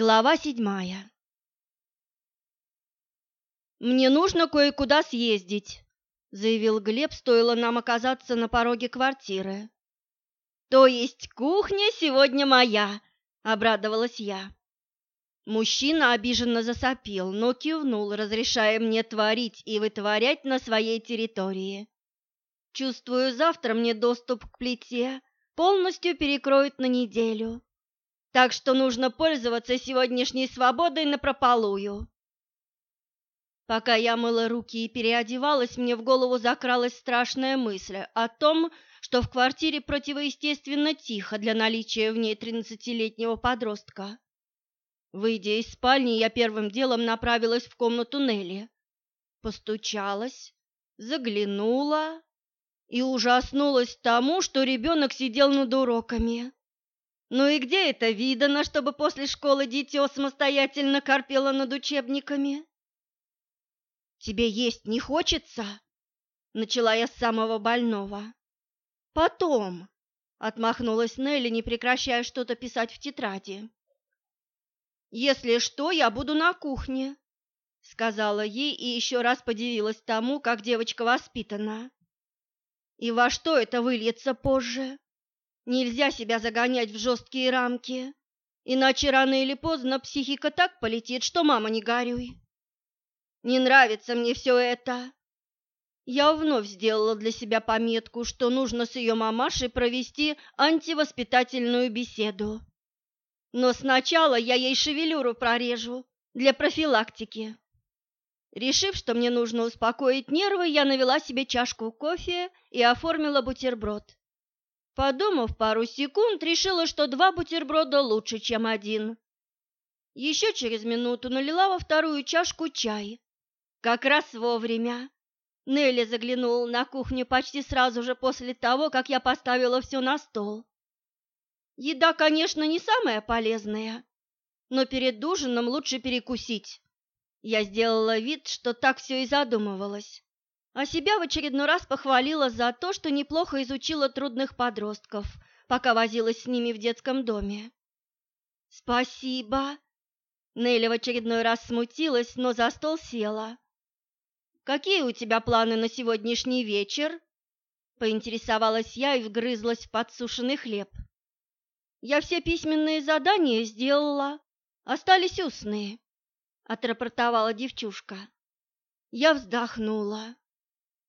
Глава седьмая «Мне нужно кое-куда съездить», — заявил Глеб, стоило нам оказаться на пороге квартиры. «То есть кухня сегодня моя», — обрадовалась я. Мужчина обиженно засопел, но кивнул, разрешая мне творить и вытворять на своей территории. Чувствую, завтра мне доступ к плите полностью перекроют на неделю так что нужно пользоваться сегодняшней свободой напропалую. Пока я мыла руки и переодевалась, мне в голову закралась страшная мысль о том, что в квартире противоестественно тихо для наличия в ней тринадцатилетнего подростка. Выйдя из спальни, я первым делом направилась в комнату Нелли. Постучалась, заглянула и ужаснулась тому, что ребенок сидел над уроками. Ну и где это видано, чтобы после школы дитё самостоятельно корпело над учебниками? Тебе есть не хочется? Начала я с самого больного. Потом, отмахнулась Нелли, не прекращая что-то писать в тетради. Если что, я буду на кухне, сказала ей и еще раз подивилась тому, как девочка воспитана. И во что это выльется позже? Нельзя себя загонять в жесткие рамки, иначе рано или поздно психика так полетит, что мама не горюй. Не нравится мне все это. Я вновь сделала для себя пометку, что нужно с ее мамашей провести антивоспитательную беседу. Но сначала я ей шевелюру прорежу для профилактики. Решив, что мне нужно успокоить нервы, я навела себе чашку кофе и оформила бутерброд. Подумав пару секунд, решила, что два бутерброда лучше, чем один. Еще через минуту налила во вторую чашку чай. Как раз вовремя. Нелли заглянула на кухню почти сразу же после того, как я поставила все на стол. Еда, конечно, не самая полезная, но перед ужином лучше перекусить. Я сделала вид, что так все и задумывалась а себя в очередной раз похвалила за то, что неплохо изучила трудных подростков, пока возилась с ними в детском доме. «Спасибо!» Нелли в очередной раз смутилась, но за стол села. «Какие у тебя планы на сегодняшний вечер?» Поинтересовалась я и вгрызлась в подсушенный хлеб. «Я все письменные задания сделала, остались устные», — отрапортовала девчушка. Я вздохнула.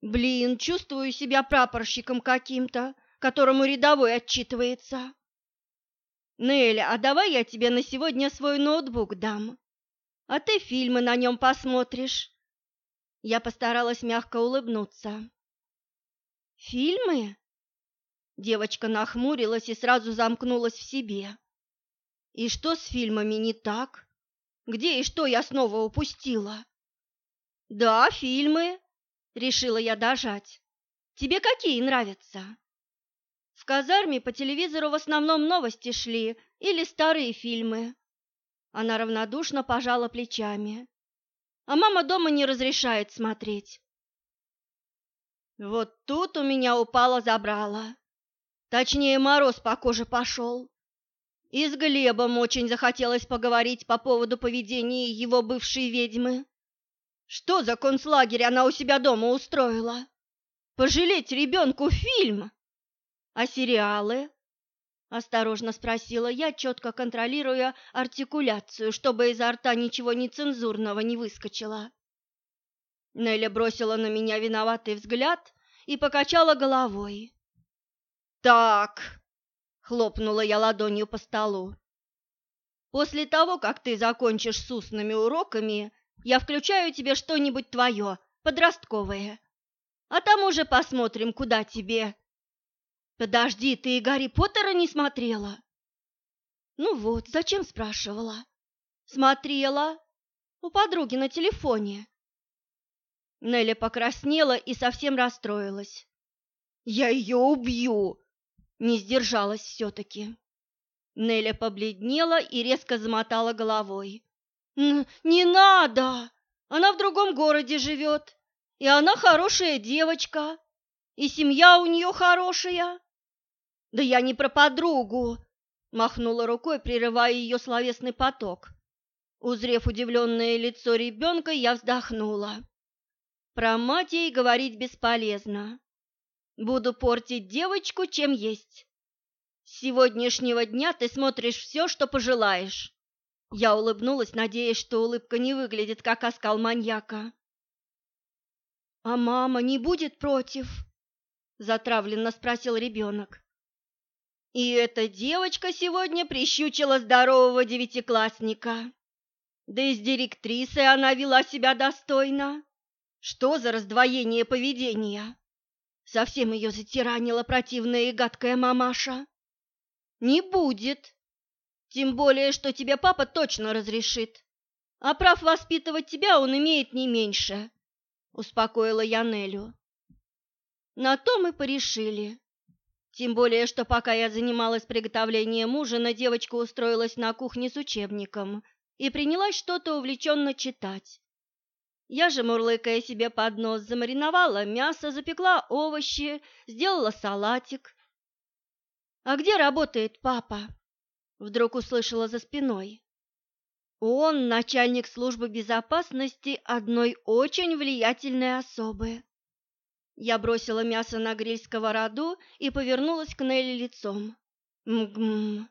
Блин, чувствую себя прапорщиком каким-то, которому рядовой отчитывается. Неля, а давай я тебе на сегодня свой ноутбук дам, а ты фильмы на нем посмотришь. Я постаралась мягко улыбнуться. Фильмы? Девочка нахмурилась и сразу замкнулась в себе. И что с фильмами не так? Где и что я снова упустила? Да, фильмы, Решила я дожать. Тебе какие нравятся? В казарме по телевизору в основном новости шли или старые фильмы. Она равнодушно пожала плечами. А мама дома не разрешает смотреть. Вот тут у меня упало забрало. Точнее, мороз по коже пошел. И с Глебом очень захотелось поговорить по поводу поведения его бывшей ведьмы. Что за концлагерь она у себя дома устроила? Пожалеть ребенку фильм? А сериалы? Осторожно спросила я, четко контролируя артикуляцию, чтобы изо рта ничего нецензурного не выскочило. Неля бросила на меня виноватый взгляд и покачала головой. «Так!» — хлопнула я ладонью по столу. «После того, как ты закончишь с устными уроками, я включаю тебе что-нибудь твое, подростковое. А там уже посмотрим, куда тебе. Подожди, ты Гарри Поттера не смотрела? Ну вот, зачем спрашивала? Смотрела. У подруги на телефоне. Нелли покраснела и совсем расстроилась. «Я ее убью!» Не сдержалась все-таки. Неля побледнела и резко замотала головой. «Не надо! Она в другом городе живет, и она хорошая девочка, и семья у нее хорошая». «Да я не про подругу!» Махнула рукой, прерывая ее словесный поток. Узрев удивленное лицо ребенка, я вздохнула. Про мать ей говорить бесполезно. Буду портить девочку, чем есть. С сегодняшнего дня ты смотришь все, что пожелаешь. Я улыбнулась, надеясь, что улыбка не выглядит как оскал маньяка. «А мама не будет против?» – затравленно спросил ребенок. И эта девочка сегодня прищучила здорового девятиклассника. Да и с директрисой она вела себя достойно. Что за раздвоение поведения? Совсем ее затиранила противная и гадкая мамаша. Не будет. Тем более, что тебе папа точно разрешит. А прав воспитывать тебя он имеет не меньше, успокоила я Нелю. На то мы порешили. Тем более, что пока я занималась приготовлением ужина, девочка устроилась на кухне с учебником и принялась что-то увлеченно читать. Я же, мурлыкая себе под нос, замариновала мясо, запекла овощи, сделала салатик. «А где работает папа?» Вдруг услышала за спиной. Он начальник службы безопасности одной очень влиятельной особы. Я бросила мясо на гриль сковороду и повернулась к Нелли лицом. Мгм.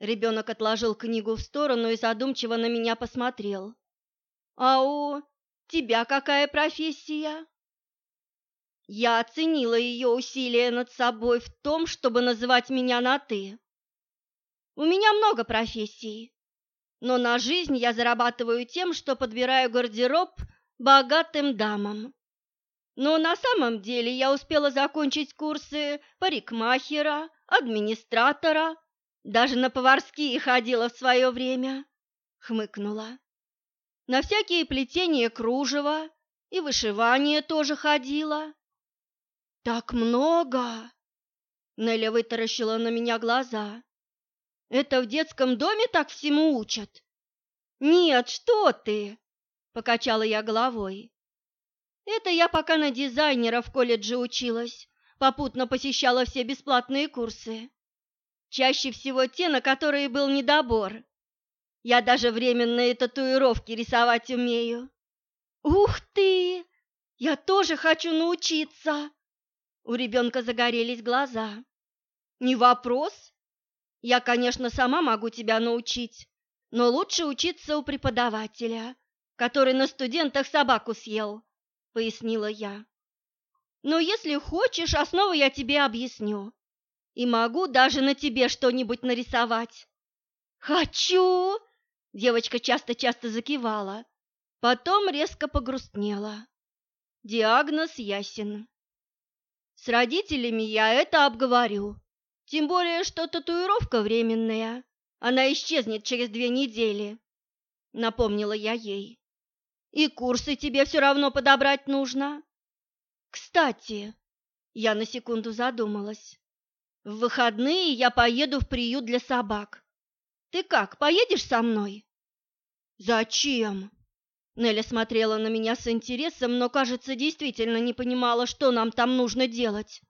Ребенок отложил книгу в сторону и задумчиво на меня посмотрел. «А у тебя какая профессия?» Я оценила ее усилия над собой в том, чтобы называть меня на «ты». У меня много профессий, но на жизнь я зарабатываю тем, что подбираю гардероб богатым дамам. Но на самом деле я успела закончить курсы парикмахера, администратора, даже на поварские ходила в свое время, хмыкнула. На всякие плетения кружева и вышивание тоже ходила. Так много! Неля вытаращила на меня глаза. Это в детском доме так всему учат? Нет, что ты? Покачала я головой. Это я пока на дизайнера в колледже училась, попутно посещала все бесплатные курсы. Чаще всего те, на которые был недобор. Я даже временные татуировки рисовать умею. Ух ты! Я тоже хочу научиться. У ребенка загорелись глаза. Не вопрос. Я, конечно, сама могу тебя научить, но лучше учиться у преподавателя, который на студентах собаку съел пояснила я. Но если хочешь, основу я тебе объясню. И могу даже на тебе что-нибудь нарисовать. Хочу! Девочка часто-часто закивала, потом резко погрустнела. Диагноз ясен. С родителями я это обговорю. Тем более, что татуировка временная. Она исчезнет через две недели, напомнила я ей. И курсы тебе все равно подобрать нужно. Кстати, я на секунду задумалась. В выходные я поеду в приют для собак. Ты как, поедешь со мной? Зачем? Неля смотрела на меня с интересом, но, кажется, действительно не понимала, что нам там нужно делать.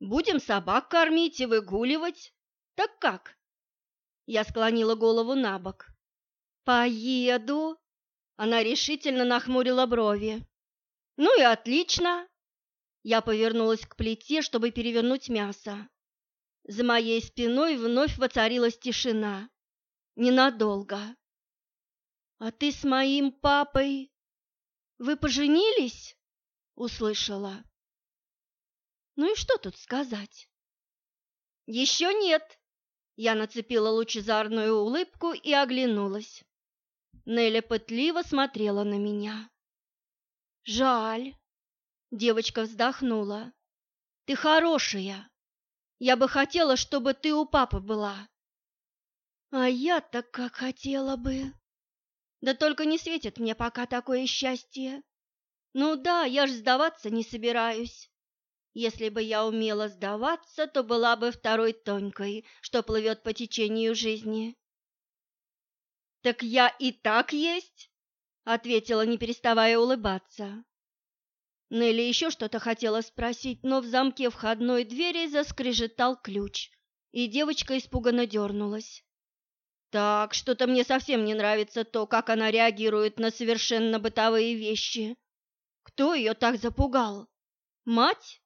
Будем собак кормить и выгуливать. Так как? Я склонила голову на бок. Поеду, она решительно нахмурила брови. «Ну и отлично!» Я повернулась к плите, чтобы перевернуть мясо. За моей спиной вновь воцарилась тишина. Ненадолго. «А ты с моим папой... Вы поженились?» — услышала. «Ну и что тут сказать?» «Еще нет!» Я нацепила лучезарную улыбку и оглянулась. Неля пытливо смотрела на меня. «Жаль», — девочка вздохнула. «Ты хорошая. Я бы хотела, чтобы ты у папы была». «А я-то как хотела бы». «Да только не светит мне пока такое счастье. Ну да, я ж сдаваться не собираюсь. Если бы я умела сдаваться, то была бы второй Тонькой, что плывет по течению жизни. «Так я и так есть», — ответила, не переставая улыбаться. Нелли еще что-то хотела спросить, но в замке входной двери заскрежетал ключ, и девочка испуганно дернулась. Так, что-то мне совсем не нравится то, как она реагирует на совершенно бытовые вещи. Кто ее так запугал? Мать?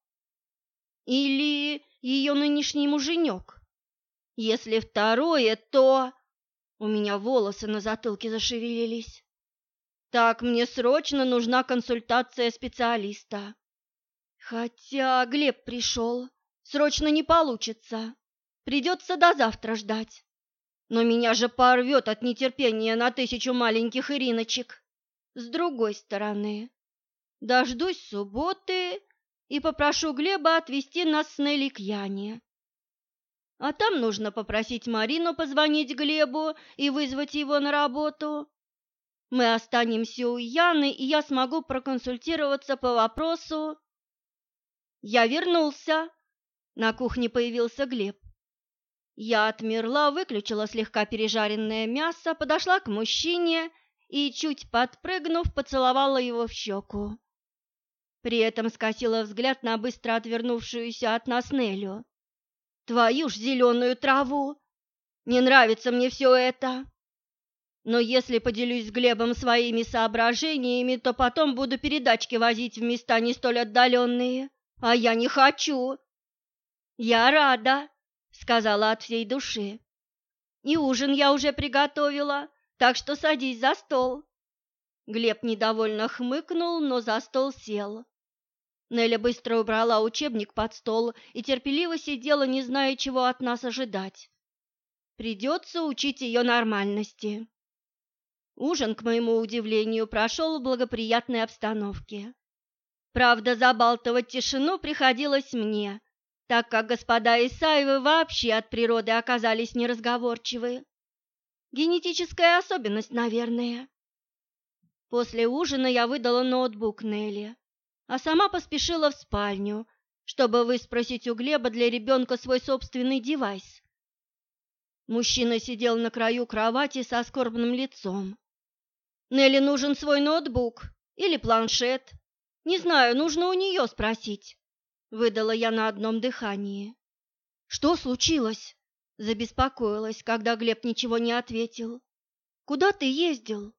Или ее нынешний муженек? Если второе, то... У меня волосы на затылке зашевелились. Так, мне срочно нужна консультация специалиста. Хотя Глеб пришел. Срочно не получится. Придется до завтра ждать. Но меня же порвет от нетерпения на тысячу маленьких Ириночек. С другой стороны, дождусь субботы и попрошу Глеба отвезти нас с Нелли к Яне. А там нужно попросить Марину позвонить Глебу и вызвать его на работу. Мы останемся у Яны, и я смогу проконсультироваться по вопросу. Я вернулся. На кухне появился Глеб. Я отмерла, выключила слегка пережаренное мясо, подошла к мужчине и, чуть подпрыгнув, поцеловала его в щеку. При этом скосила взгляд на быстро отвернувшуюся от нас Нелю. «Твою ж зеленую траву! Не нравится мне все это!» Но если поделюсь с Глебом своими соображениями, то потом буду передачки возить в места не столь отдаленные. А я не хочу. Я рада, сказала от всей души. И ужин я уже приготовила, так что садись за стол. Глеб недовольно хмыкнул, но за стол сел. Неля быстро убрала учебник под стол и терпеливо сидела, не зная, чего от нас ожидать. Придется учить ее нормальности. Ужин, к моему удивлению, прошел в благоприятной обстановке. Правда, забалтывать тишину приходилось мне, так как господа Исаевы вообще от природы оказались неразговорчивы. Генетическая особенность, наверное. После ужина я выдала ноутбук Нелли, а сама поспешила в спальню, чтобы выспросить у Глеба для ребенка свой собственный девайс. Мужчина сидел на краю кровати со скорбным лицом. Нелли нужен свой ноутбук или планшет. Не знаю, нужно у нее спросить выдала я на одном дыхании. Что случилось? забеспокоилась, когда Глеб ничего не ответил. Куда ты ездил?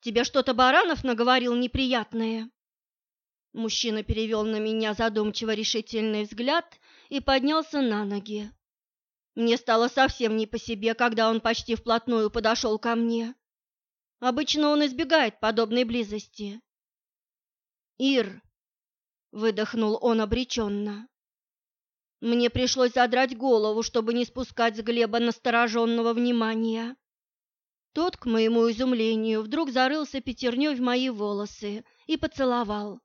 Тебе что-то Баранов наговорил неприятное? Мужчина перевел на меня задумчиво решительный взгляд и поднялся на ноги. Мне стало совсем не по себе, когда он почти вплотную подошел ко мне. Обычно он избегает подобной близости. Ир, выдохнул он обреченно. Мне пришлось задрать голову, чтобы не спускать с Глеба настороженного внимания. Тот, к моему изумлению, вдруг зарылся пятерней в мои волосы и поцеловал.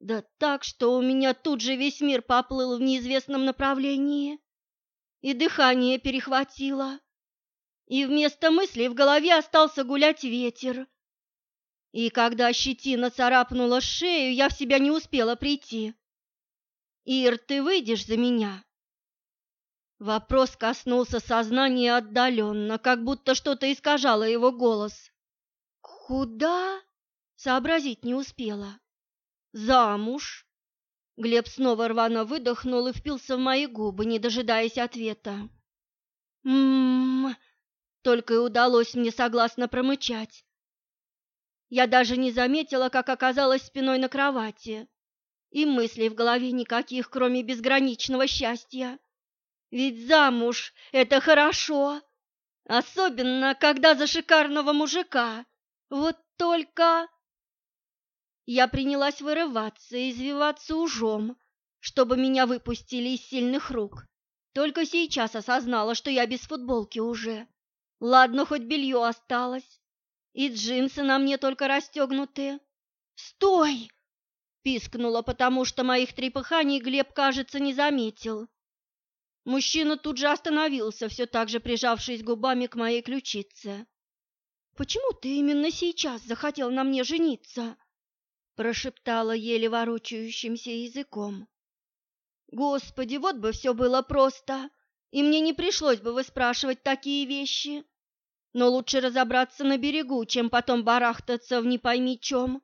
Да так, что у меня тут же весь мир поплыл в неизвестном направлении, и дыхание перехватило, и вместо мыслей в голове остался гулять ветер, и когда щетина царапнула шею, я в себя не успела прийти. «Ир, ты выйдешь за меня?» Вопрос коснулся сознания отдаленно, как будто что-то искажало его голос. «Куда?» — сообразить не успела. «Замуж!» Глеб снова рвано выдохнул и впился в мои губы, не дожидаясь ответа. «М-м-м!» только и удалось мне согласно промычать. Я даже не заметила, как оказалась спиной на кровати. И мыслей в голове никаких, кроме безграничного счастья. Ведь замуж — это хорошо, особенно когда за шикарного мужика. Вот только... Я принялась вырываться и извиваться ужом, чтобы меня выпустили из сильных рук. Только сейчас осознала, что я без футболки уже. Ладно, хоть белье осталось. И джинсы на мне только расстегнутые. «Стой!» — пискнула, потому что моих трепыханий Глеб, кажется, не заметил. Мужчина тут же остановился, все так же прижавшись губами к моей ключице. «Почему ты именно сейчас захотел на мне жениться?» — прошептала еле ворочающимся языком. «Господи, вот бы все было просто, и мне не пришлось бы выспрашивать такие вещи!» но лучше разобраться на берегу, чем потом барахтаться в не пойми чем.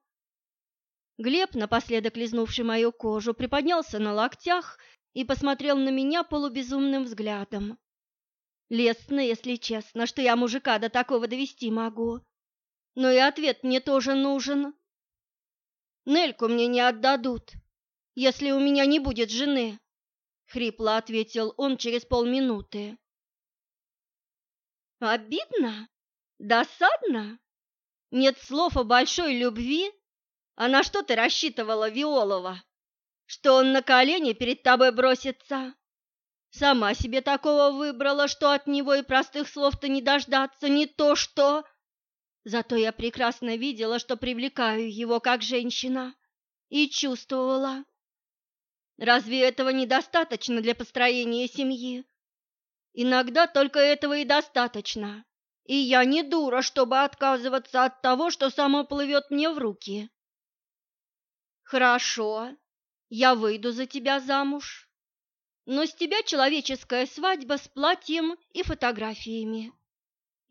Глеб, напоследок лизнувший мою кожу, приподнялся на локтях и посмотрел на меня полубезумным взглядом. Лестно, если честно, что я мужика до такого довести могу. Но и ответ мне тоже нужен. Нельку мне не отдадут, если у меня не будет жены, хрипло ответил он через полминуты. Обидно? Досадно? Нет слов о большой любви? А на что ты рассчитывала, Виолова? Что он на колени перед тобой бросится? Сама себе такого выбрала, что от него и простых слов-то не дождаться, не то что... Зато я прекрасно видела, что привлекаю его как женщина, и чувствовала. Разве этого недостаточно для построения семьи? Иногда только этого и достаточно. И я не дура, чтобы отказываться от того, что само плывет мне в руки. Хорошо, я выйду за тебя замуж. Но с тебя человеческая свадьба с платьем и фотографиями.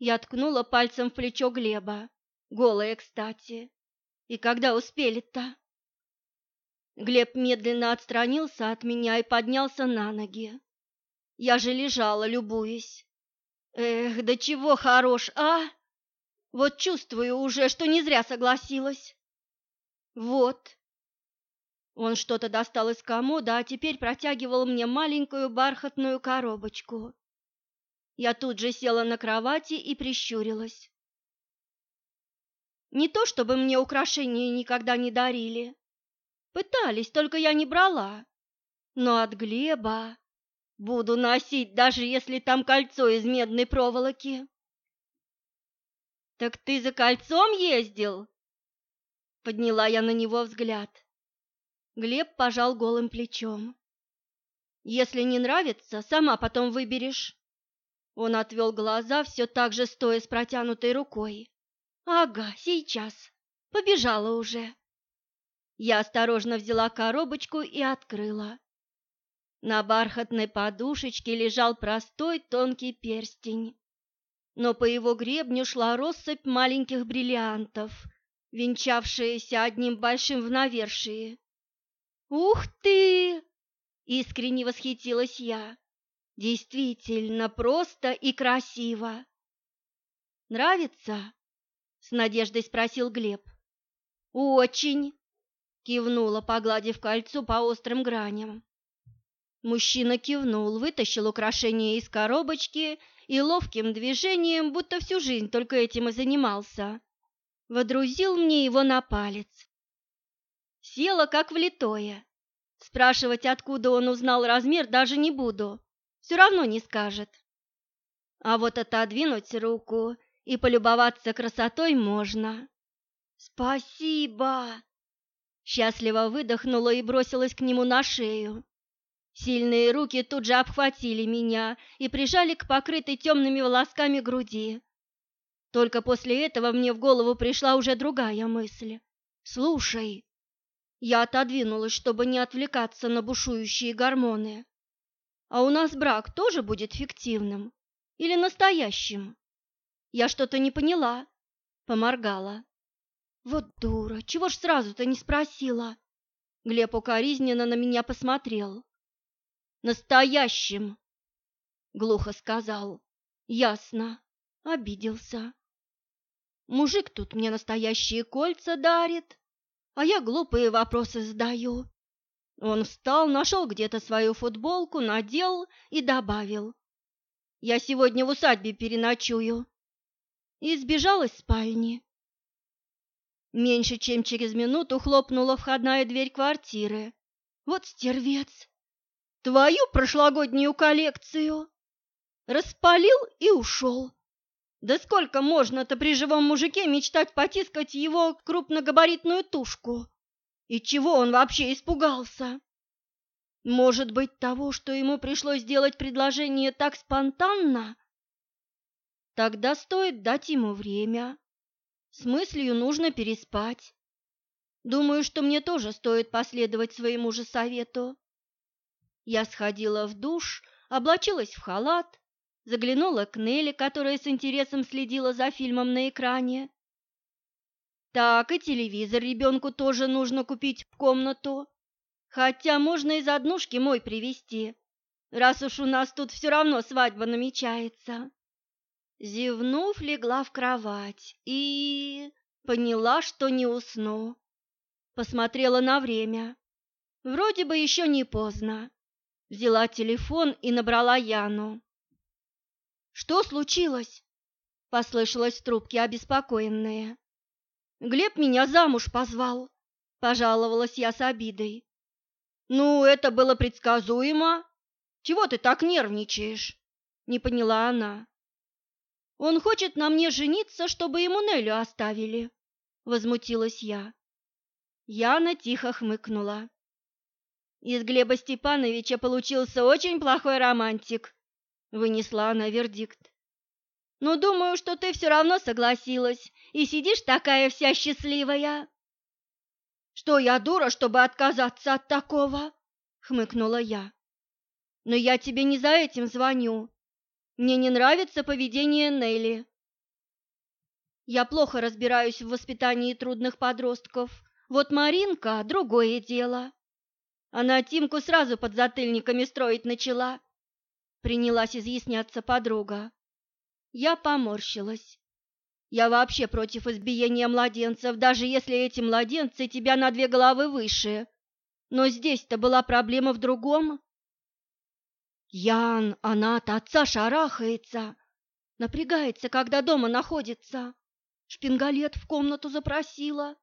Я ткнула пальцем в плечо Глеба, голая, кстати. И когда успели-то? Глеб медленно отстранился от меня и поднялся на ноги. Я же лежала, любуясь. Эх, да чего хорош, а? Вот чувствую уже, что не зря согласилась. Вот, он что-то достал из комода, а теперь протягивал мне маленькую бархатную коробочку. Я тут же села на кровати и прищурилась. Не то чтобы мне украшения никогда не дарили. Пытались, только я не брала. Но от Глеба буду носить, даже если там кольцо из медной проволоки. «Так ты за кольцом ездил?» Подняла я на него взгляд. Глеб пожал голым плечом. «Если не нравится, сама потом выберешь». Он отвел глаза, все так же стоя с протянутой рукой. «Ага, сейчас. Побежала уже». Я осторожно взяла коробочку и открыла. На бархатной подушечке лежал простой тонкий перстень, но по его гребню шла россыпь маленьких бриллиантов, венчавшиеся одним большим в навершии. «Ух ты!» – искренне восхитилась я. «Действительно просто и красиво!» «Нравится?» – с надеждой спросил Глеб. «Очень!» – кивнула, погладив кольцо по острым граням. Мужчина кивнул, вытащил украшение из коробочки и ловким движением, будто всю жизнь только этим и занимался, водрузил мне его на палец. Села как влитое. Спрашивать, откуда он узнал размер, даже не буду. Все равно не скажет. А вот отодвинуть руку и полюбоваться красотой можно. Спасибо! Счастливо выдохнула и бросилась к нему на шею. Сильные руки тут же обхватили меня и прижали к покрытой темными волосками груди. Только после этого мне в голову пришла уже другая мысль. «Слушай, я отодвинулась, чтобы не отвлекаться на бушующие гормоны. А у нас брак тоже будет фиктивным или настоящим? Я что-то не поняла, поморгала. Вот дура, чего ж сразу-то не спросила? Глеб укоризненно на меня посмотрел. Настоящим, глухо сказал. Ясно, обиделся. Мужик тут мне настоящие кольца дарит, а я глупые вопросы задаю. Он встал, нашел где-то свою футболку, надел и добавил. Я сегодня в усадьбе переночую. И сбежал из спальни. Меньше чем через минуту хлопнула входная дверь квартиры. Вот стервец! Твою прошлогоднюю коллекцию! Распалил и ушел. Да сколько можно-то при живом мужике мечтать потискать его крупногабаритную тушку? И чего он вообще испугался? Может быть, того, что ему пришлось сделать предложение так спонтанно? Тогда стоит дать ему время. С мыслью нужно переспать. Думаю, что мне тоже стоит последовать своему же совету. Я сходила в душ, облачилась в халат, заглянула к Нелли, которая с интересом следила за фильмом на экране. Так, и телевизор ребенку тоже нужно купить в комнату. Хотя можно из однушки мой привезти, раз уж у нас тут все равно свадьба намечается. Зевнув, легла в кровать и поняла, что не усну. Посмотрела на время. Вроде бы еще не поздно. Взяла телефон и набрала Яну. «Что случилось?» – послышалось в трубке обеспокоенная. «Глеб меня замуж позвал», – пожаловалась я с обидой. «Ну, это было предсказуемо. Чего ты так нервничаешь?» – не поняла она. «Он хочет на мне жениться, чтобы ему Нелю оставили», – возмутилась я. Яна тихо хмыкнула. Из Глеба Степановича получился очень плохой романтик, вынесла она вердикт. Но думаю, что ты все равно согласилась и сидишь такая вся счастливая. Что я дура, чтобы отказаться от такого? хмыкнула я. Но я тебе не за этим звоню. Мне не нравится поведение Нелли. Я плохо разбираюсь в воспитании трудных подростков. Вот Маринка – другое дело. Она Тимку сразу под затыльниками строить начала. Принялась изъясняться подруга. Я поморщилась. Я вообще против избиения младенцев, даже если эти младенцы тебя на две головы выше. Но здесь-то была проблема в другом. Ян, она от отца шарахается, напрягается, когда дома находится. Шпингалет в комнату запросила.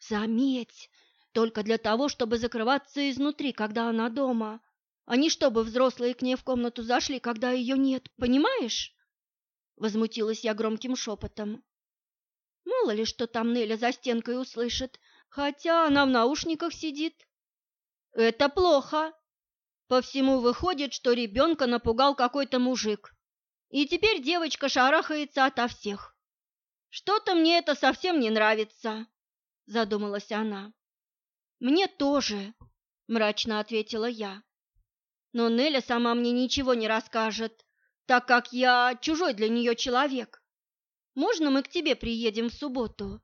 Заметь, только для того, чтобы закрываться изнутри, когда она дома, а не чтобы взрослые к ней в комнату зашли, когда ее нет, понимаешь? Возмутилась я громким шепотом. Мало ли, что там Неля за стенкой услышит, хотя она в наушниках сидит. Это плохо. По всему выходит, что ребенка напугал какой-то мужик. И теперь девочка шарахается ото всех. Что-то мне это совсем не нравится, задумалась она. Мне тоже, мрачно ответила я. Но Неля сама мне ничего не расскажет, так как я чужой для нее человек. Можно мы к тебе приедем в субботу?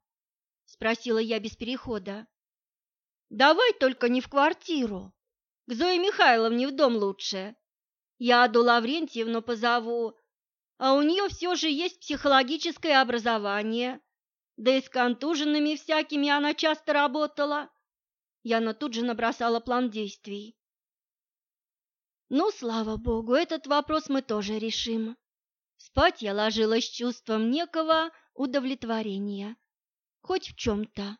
спросила я без перехода. Давай только не в квартиру. К Зое Михайловне в дом лучше. Я Аду Лаврентьевну позову, а у нее все же есть психологическое образование. Да и с контуженными всякими она часто работала. Яна тут же набросала план действий. Ну, слава богу, этот вопрос мы тоже решим. Спать я ложилась с чувством некого удовлетворения, хоть в чем-то.